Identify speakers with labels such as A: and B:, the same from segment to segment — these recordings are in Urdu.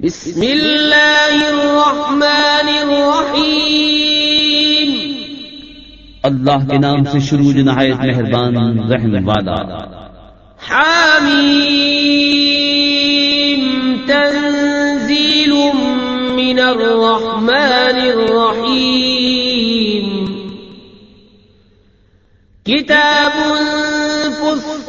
A: بسم اللہ الرحمن الرحیم۔
B: اللہ کے نام سے شروع جو نہایت مہربان رحم والا۔
A: حامیم۔ تنزیل من الرحمن الرحیم۔ كتاب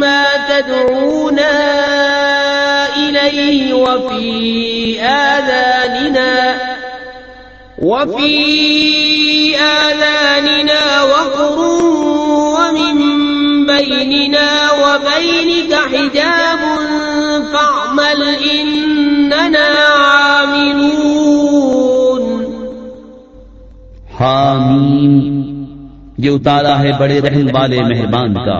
A: ما تدعونا إليه وفي آذاننا وفي آذاننا وقر ومن بيننا وبينك حجاب فاعمل إننا عاملون
B: حامیم یہ اتارا ہے بڑے رحم والے مہربان کا۔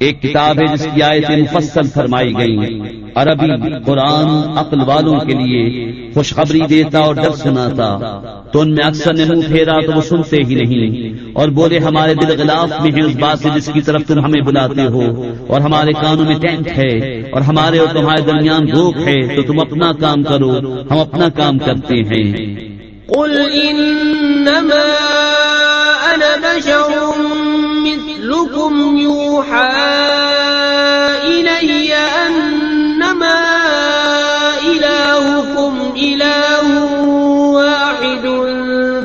B: ایک کتاب ہے جس کی آیتیں مفصل فرمائی گئی عربی قرآن عقل والوں کے لیے خوشخبری دیتا اور ڈر سناتا۔ تو ان میں اکثر نے منہ پھیرا تو وہ سنتے ہی نہیں۔ اور بولے، ہمارے دل غلاف میں ہیں اس بات سے جس کی طرف تم ہمیں بلاتے ہو۔ اور ہمارے کانوں میں ٹینٹ ہے۔ اور ہمارے اور تمہارے درمیان روک ہے۔ تو تم اپنا کام کرو۔ ہم اپنا کام کرتے ہیں۔
A: قل إنما أنا بشر يوحى إلي أنما إلهكم إله واحد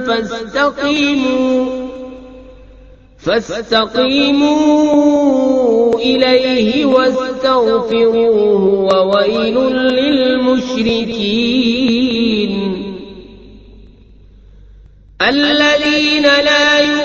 A: فاستقيموا فاستقيموا إليه واستغفروه وويل للمشركين الذين لا يؤتون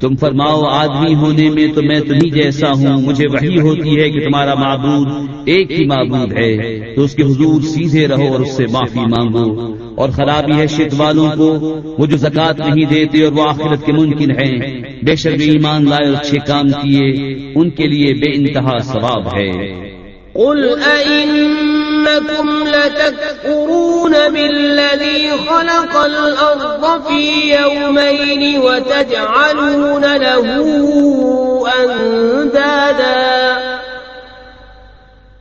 B: تم فرماؤ، آدمی ہونے میں تو میں تمہیں جیسا ہوں، مجھے وہی ہوتی ہے کہ تمہارا معبود ایک ہی معبود ہے، تو اس کے حضور سیدھے رہو اور اس سے معافی مانگو۔ اور خرابی ہے شد والوں کو، وہ جو زکات نہیں دیتے اور وہ آخرت کے ممکن ہیں۔ بے شک ایمان لائے اور اچھے کام کیے، ان کے لیے بے انتہا ثواب ہے۔
A: قل أئنكم لتكفرون بالذي خلق الأرض في يومين وتجعلون له أندادا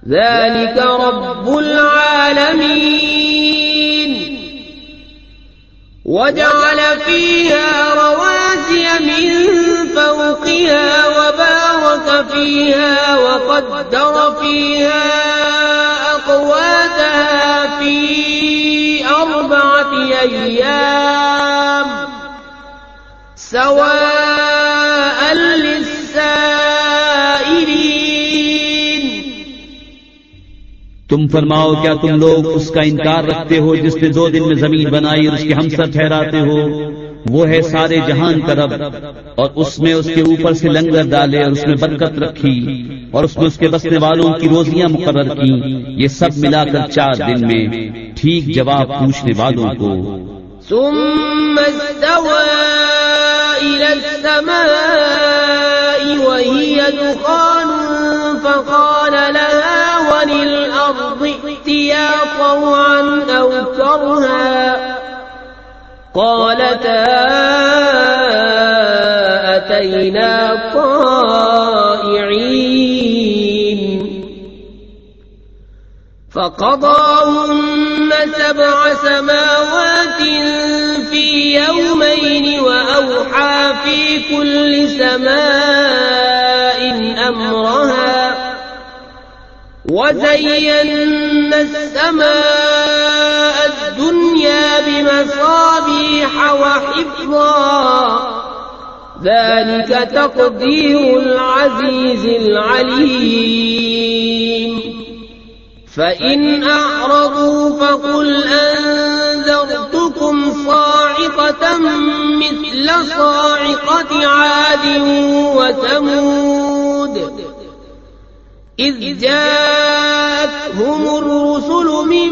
A: ذلك رب العالمين وجعل فيها رواسي من فوقها وبارك فيها وقدر فيها أربعة أيام سواء للسائلين.
B: تم فرماؤ، کیا تم لوگ اس کا انکار رکھتے ہو جس نے دو دن میں زمین بنائی اور اس کے ہمسر ٹھہراتے ہو؟ وہ ہے سارے جہان کا رب، اور اس میں اس کے اوپر سے لنگر ڈالے اور اس میں برکت رکھی اور اس میں اس کے بسنے والوں کی روزیاں مقرر کی یہ سب ملا کر چار دن میں ٹھیک جواب پوچھنے والوں کو۔
A: ثم استوى إلى السماء وهي دخان فقال لها وللأرض ائتيا طوعا أو كرها قالتا أتينا طائعين. فقضاهن سبع سماوات في يومين وأوحى في كل سماء أمرها. وزينا السماء الدنيا بمصابيح وحفظا. ذلك تقدير العزيز العليم. فإن أعرضوا فقل أنذرتكم صاعقة مثل صاعقة عاد وثمود. إذ جاءتهم الرسل من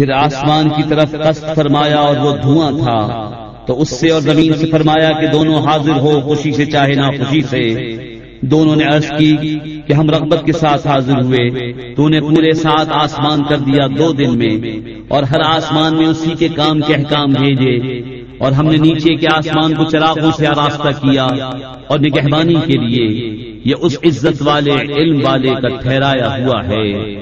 B: پھر آسمان کی طرف قصد فرمایا اور وہ دھواں تھا۔ تو اس سے اور زمین سے فرمایا کہ دونوں حاضر ہو، خوشی سے چاہے نہ خوشی سے۔ دونوں نے عرض کی کہ ہم رغبت کے ساتھ حاضر ہوئے۔ تو نے پورے ساتھ آسمان کر دیا دو دن میں۔ اور ہر آسمان میں اسی کے کام کے احکام بھیجے۔ اور ہم نے نیچے کے آسمان کو چراغوں سے آراستہ کیا۔ اور نگہبانی کے لیے یہ اس عزت والے، علم والے کا ٹھہرایا ہوا ہے۔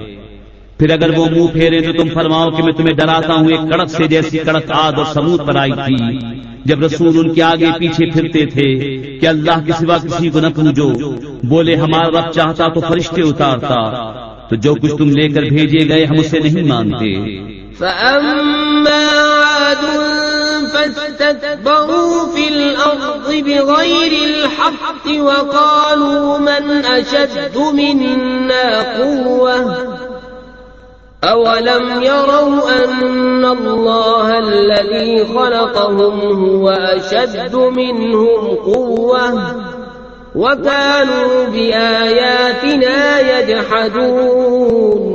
B: پھر اگر وہ منہ پھیرے تو تم فرماؤ کہ میں تمہیں ڈراتا ہوں ایک کڑک سے جیسی کڑک آد اور سمود پر آئی تھی۔ جب رسول ان کے آگے پیچھے پھرتے تھے کہ اللہ کے سوا کسی کو نہ پوجو، بولے، ہمارا رب چاہتا تو فرشتے اتارتا۔ تو جو کچھ تم لے کر بھیجے گئے ہم اسے نہیں مانتے۔
A: فاستكبروا في الأرض بغير الحق وقالوا من أشد منا قوة۔ أولم يروا أن الله الذي خلقهم هو أشد منهم قوة وكانوا بآياتنا يجحدون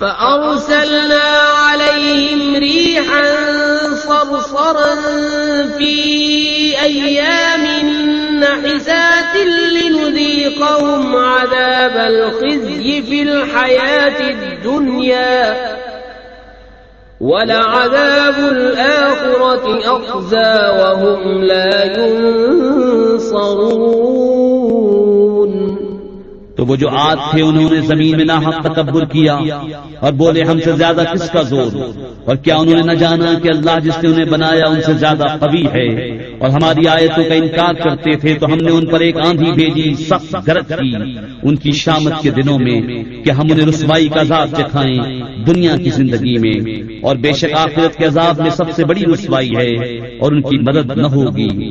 A: فأرسلنا عليهم ريحا صرصرا في أيام نحسات لنذيقهم عذاب الخزي في الحياة الدنيا ولعذاب الآخرة أخزى وهم لا ينصرون
B: وہ جو آج تھے انہوں نے زمین میں ناحق تکبر کیا اور بولے ہم سے زیادہ کس کا زور؟ اور کیا انہوں نے نہ جانا کہ اللہ جس نے انہیں بنایا ان سے زیادہ قوی ہے؟ اور ہماری آیتوں کا انکار کرتے تھے تو ہم نے ان پر ایک آندھی بھیجی، سخت گرج کی ان کی شامت کے دنوں میں کہ ہم انہیں رسوائی کا عذاب چکھائیں دنیا کی زندگی میں۔ اور بے شک آخرت کے عذاب میں سب سے بڑی رسوائی ہے اور ان کی مدد نہ ہوگی۔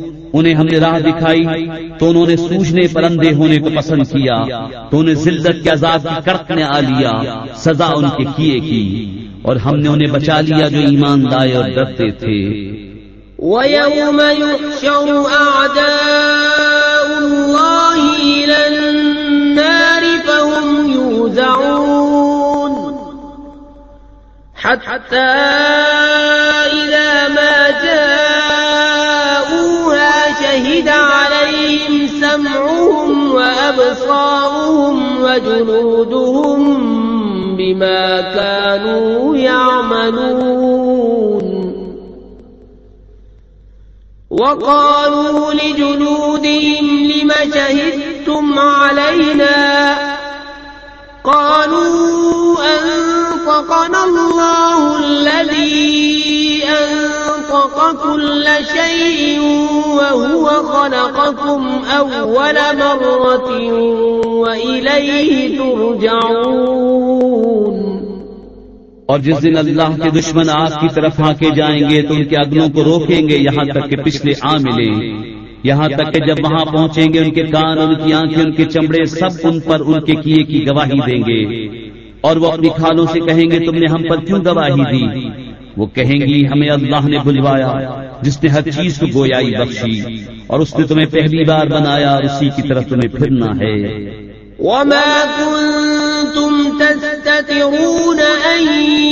B: انہیں ہم نے راہ دکھائی تو انہوں نے سوجنے پر اندھے ہونے کو پسند کیا تو انہیں ذلت کے عذاب کی کڑک نے آ لیا، سزا ان کے کیے کی اور ہم نے انہیں بچا لیا جو ایمان لائے اور ڈرتے تھے۔
A: ويوم يحشر أعداء الله إلى النار فهم يوزعون حتى سمعهم وأبصارهم وجلودهم بما كانوا يعملون. وقالوا لجلودهم لم شهدتم علينا؟ قالوا أنطقنا الله الذي أنطق كل شيء وهو خلقكم أول مرة وإليه ترجعون.
B: اور جس دن اللہ کے دشمن آگ کی طرف ہانکے جائیں گے تو ان کے اگلوں کو روکیں گے، یہاں تک کہ پچھلے آ ملیں۔ یہاں تک کہ جب وہاں پہنچیں گے، ان کے کان، ان کی آنکھیں، ان کے چمڑے سب ان پر ان کے کیے کی گواہی دیں گے۔ اور وہ اپنی کھالوں سے کہیں گے، تم نے ہم پر کیوں گواہی دی؟ وہ کہیں گی ہمیں اللہ نے بلوایا جس نے ہر چیز کو گویائی بخشی اور اس نے تمہیں پہلی بار بنایا اور اسی کی طرف تمہیں پھرنا ہے۔
A: وما كنتم تستترون أن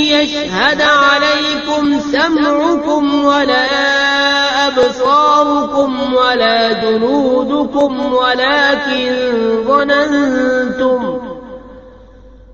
A: يشهد عليكم سمعكم ولا أبصاركم ولا جنودكم ولكن ظننتم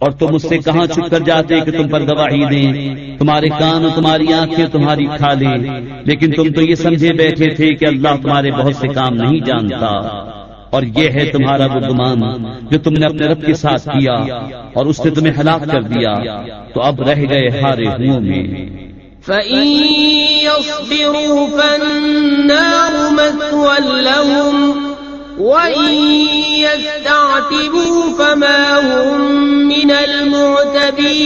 B: اور تم اس سے کہاں چھپ کر جاتے کہ تم پر گواہی دیں؟ تمہارے کان اور تمہاری آنکھیں تمہاری کھا لیں۔ لیکن تم تو یہ سمجھے بیٹھے تھے کہ اللہ تمہارے بہت سے کام نہیں جانتا۔ اور یہ ہے تمہارا وہ گمان جو تم نے اپنے رب کے ساتھ کیا اور اس نے تمہیں ہلاک کر دیا۔ تو اب رہ گئے ہارے ہوں میں۔
A: فَإِن يَصْبِرُوا فَالنَّارُ مَثْوًى لَهُمْ وَإِن يَسْتَعْتِبُوا فَمَا هُمْ مِنَ الْمُعْتَبِينَ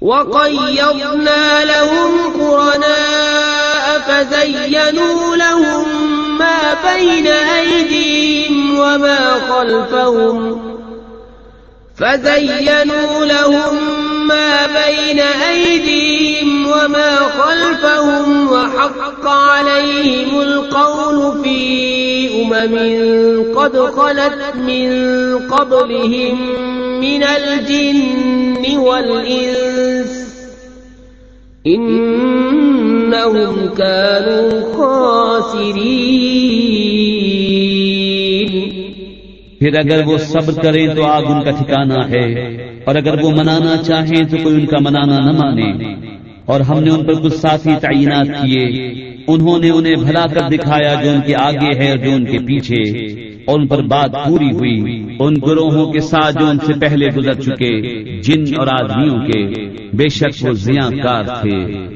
A: وَقَيَّضْنَا لَهُمْ قُرَنَاءَ فَزَيَّنُوا لَهُمْ ما بين أيديهم وما خلفهم فزينوا لهم ما بين أيديهم وما خلفهم وحق عليهم القول في أمم قد خلت من قبلهم من الجن والإنس إنهم كانوا خاسرين
B: پھر اگر وہ صبر کریں تو آگ ان کا ٹھکانہ ہے۔ اور اگر وہ منانا چاہیں تو کوئی ان کا منانا نہ مانے۔ اور ہم نے ان پر کچھ ساتھی تعینات کیے۔ انہوں نے انہیں بھلا کر دکھایا جو ان کے آگے ہے اور جو ان کے پیچھے۔ اور ان پر بات پوری ہوئی۔ ان گروہوں کے ساتھ جو ان سے پہلے گزر چکے۔ جن اور آدمیوں کے۔ بے شک وہ زیاں کار تھے۔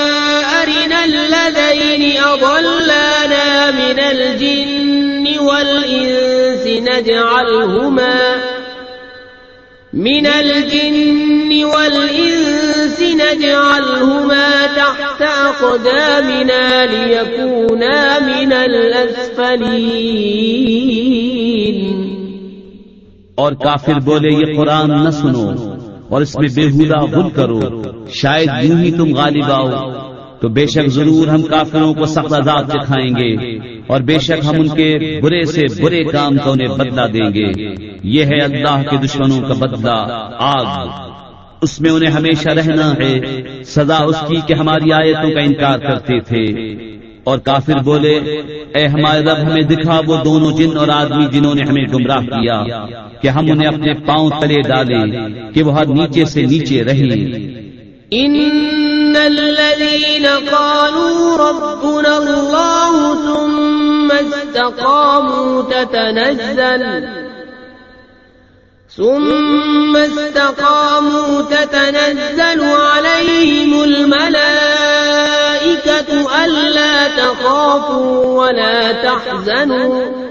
A: أرنا الذين أضلانا من الجن والإنس نجعلهما من الجن والإنس نجعلهما تحت أقدامنا ليكونا من الأسفلين.
B: اور کافر بولے، یہ قرآن نہ سنو اور اس میں بےحودہ غل کرو، شاید یوں ہی تم غالب آؤ۔ تو بے شک ضرور ہم کافروں کو سخت عذاب دکھائیں گے اور بے شک ہم ان کے برے سے برے کام کا انہیں بدلہ دیں گے۔ یہ ہے اللہ کے دشمنوں کا بدلہ۔ آگ۔ اس میں انہیں ہمیشہ رہنا ہے۔ سزا اس کی کہ ہماری آیتوں کا انکار کرتے تھے۔ اور کافر بولے، اے ہمارے رب، ہمیں دکھا وہ دونوں جن اور آدمی جنہوں نے ہمیں گمراہ کیا کہ ہم انہیں اپنے پاؤں تلے ڈالے کہ وہ ہر نیچے سے نیچے رہیں۔
A: إن الذين قالوا ربنا الله ثم استقاموا تتنزل ثم استقاموا تتنزل عليهم الملائكة ألا تخافوا ولا تحزنوا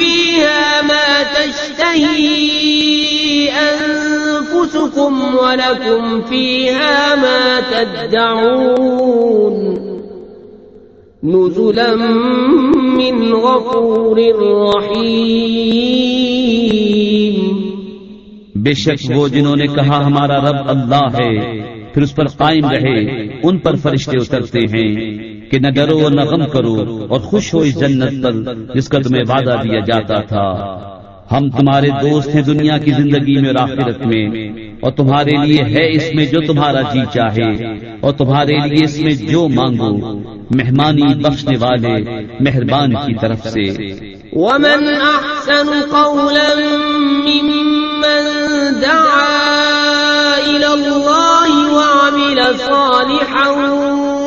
A: فيها ما تشتهي أنفسكم ولكم فيها ما تدعون نزلا من غفور رحيم
B: بے شک وہ جنہوں نے کہا ہمارا رب اللہ ہے، پھر اس پر قائم رہے، ان پر فرشتے اترتے ہیں۔ کہ نہ ڈرو نہ غم کرو اور خوش ہو اس جنت پر جس کا تمہیں وعدہ دیا جاتا تھا۔ ہم تمہارے دوست ہیں دنیا کی زندگی میں اور آخرت میں، اور تمہارے لیے ہے اس میں جو تمہارا جی چاہے، اور تمہارے لیے اس میں جو مانگو، مہمانی بخشنے والے، مہربان کی طرف سے۔
A: ومن أحسن قولا ممن دعا إلى الله وعمل صالحا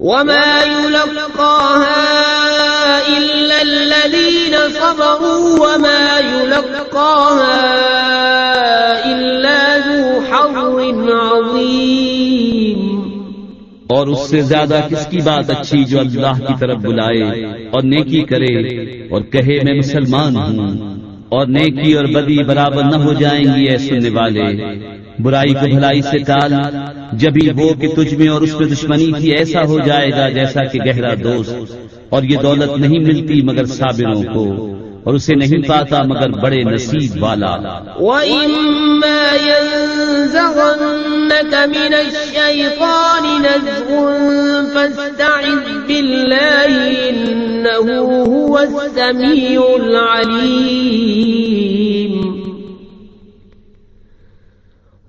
A: وما يلقاها إلا الذين صبروا وما يلقاها إلا ذو حظ عظيم۔
B: اور اس سے زیادہ کس کی بات اچھی جو اللہ کی طرف بلائے اور نیکی کرے اور کہے میں مسلمان ہوں اور نیکی اور بدی برابر نہ ہو جائیں گی، اے سننے والے۔ برائی کو بھلائی سے ٹال جبھی وہ کہ تجھ میں اور اس میں دشمنی تھی ایسا ہو جائے گا جیسا کہ گہرا دوست اور یہ دولت نہیں ملتی مگر صابروں کو اور اسے نہیں پاتا مگر بڑے نصیب والا۔
A: وَإِمَّا يَنزَغَنَّكَ مِنَ الشَّيْطَانِ نَزْغٌ فَاسْتَعِذْ بِاللَّهِ إِنَّهُ هُوَ السَّمِيعُ الْعَلِيمُ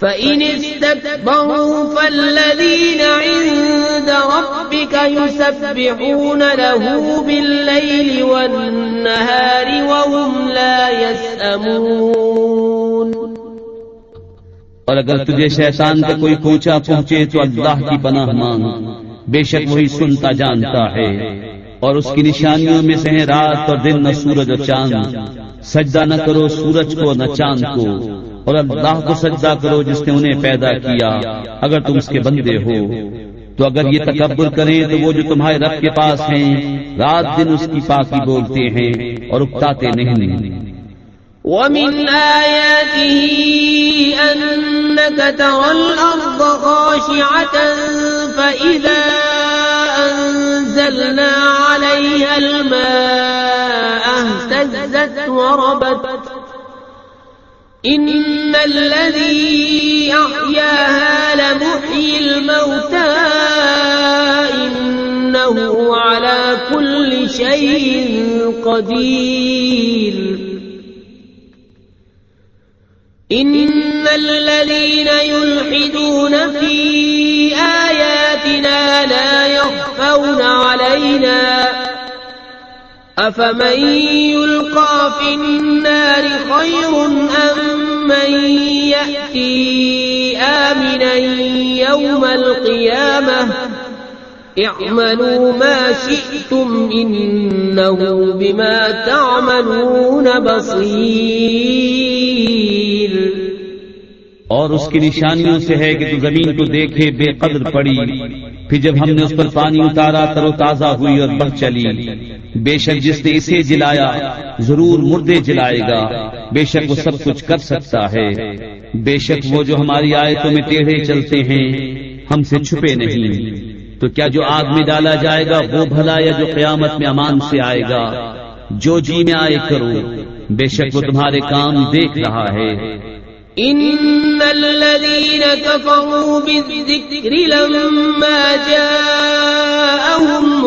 A: فإن استكبروا فالذين عند ربك يسبحون له بالليل والنهار وهم لا يسأمون
B: اور اگر تجھے شیطان کا کوئی پوچھا پہنچے تو اللہ کی پناہ مانگ۔ بے شک وہی سنتا جانتا ہے۔ اور اس کی نشانیوں میں سے ہیں رات اور دن نہ سورج اور چاند۔ سجدہ نہ کرو، سورج کو نہ چاند کو۔ اور اللہ کو سجدہ کرو جس نے انہیں پیدا کیا۔ اگر تم اس کے بندے ہو، تو اگر یہ تکبر کریں تو وہ جو تمہارے رب کے پاس ہیں، رات دن اس کی پاکی بولتے ہیں اور اکتاتے نہیں۔
A: ومن آياته أنك ترى الأرض خاشعة فإذا أنزلنا عليها الماء اهتزت وربت إن الذي أحياها لمحيي الموتى إنه على كل شيء قدير. إن الذين يلحدون في آياتنا لا يخفون علينا أفمن يلقى في النار خير أم من يأتي آمنا يوم القيامة اعملوا ما شئتم إنه بما تعملون بصير
B: اور اس کی نشانیوں سے ہے کہ تو زمین کو دیکھے بے قدر پڑی، پھر جب ہم نے اس پر پانی اتارا تر و تازہ ہوئی اور بڑھ چلی۔ بے شک جس نے اسے جلایا، ضرور مردے جلائے گا۔ بے شک وہ سب کچھ کر سکتا ہے۔ بے شک وہ جو ہماری آیتوں میں ٹیڑھے چلتے ہیں، ہم سے چھپے نہیں۔ تو کیا جو آگ میں ڈالا جائے گا، وہ بھلا یا جو قیامت میں امان سے آئے گا؟ جو جی میں آئے کرو۔ بے شک وہ تمہارے کام دیکھ رہا ہے۔
A: إن الذين كفروا بالذكر لما جاءهم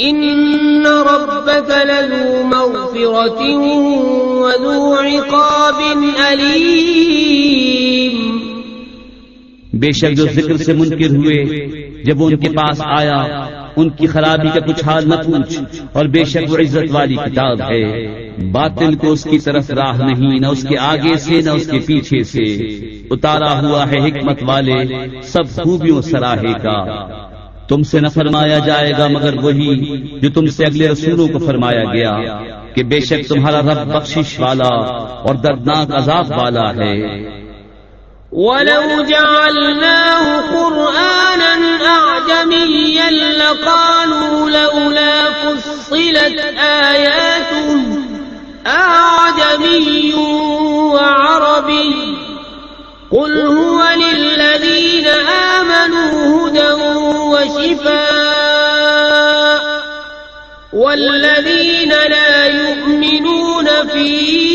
A: إن ربك لذو مغفرة وذو عقاب أليم
B: بے شک جو ذکر سے منکر ہوئے، جب وہ ان کے پاس آیا، ان کی خرابی کا کچھ حال نہ پوچھ، اور بے شک وہ عزت والی کتاب ہے۔ باطل کو اس کی طرف راہ نہیں، نہ اس کے آگے سے، نہ اس کے پیچھے سے۔ اتارا ہوا ہے حکمت والے سب خوبیوں سراہے کا۔ تم سے نہ فرمایا جائے گا، مگر وہی جو تم سے اگلے رسولوں کو فرمایا گیا کہ بے شک تمہارا رب بخشش والا اور دردناک عذاب والا ہے۔
A: ولو جعلناه قرآنا أعجميا لقالوا لولا فصلت آياته أعجمي وعربي قل هو للذين آمنوا هدى وشفاء والذين لا يؤمنون فيه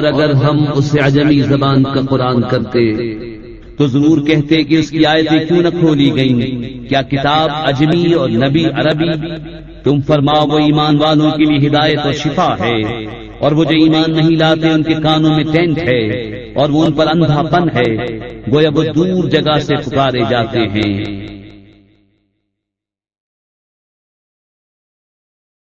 B: اور اگر ہم اسے عجمی زبان کا قرآن کرتے، تو ضرور کہتے کہ اس کی آیتیں کیوں نہ کھولی گئیں؟ کیا کتاب اجمی اور نبی عربی؟ تم فرماؤ، وہ ایمان والوں کے لیے ہدایت اور شفا ہے، اور وہ جو ایمان نہیں لاتے، ان کے کانوں میں ٹینٹ ہے، اور وہ ان پر اندھا پن ہے، گویا وہ دور جگہ سے پکارے جاتے ہیں۔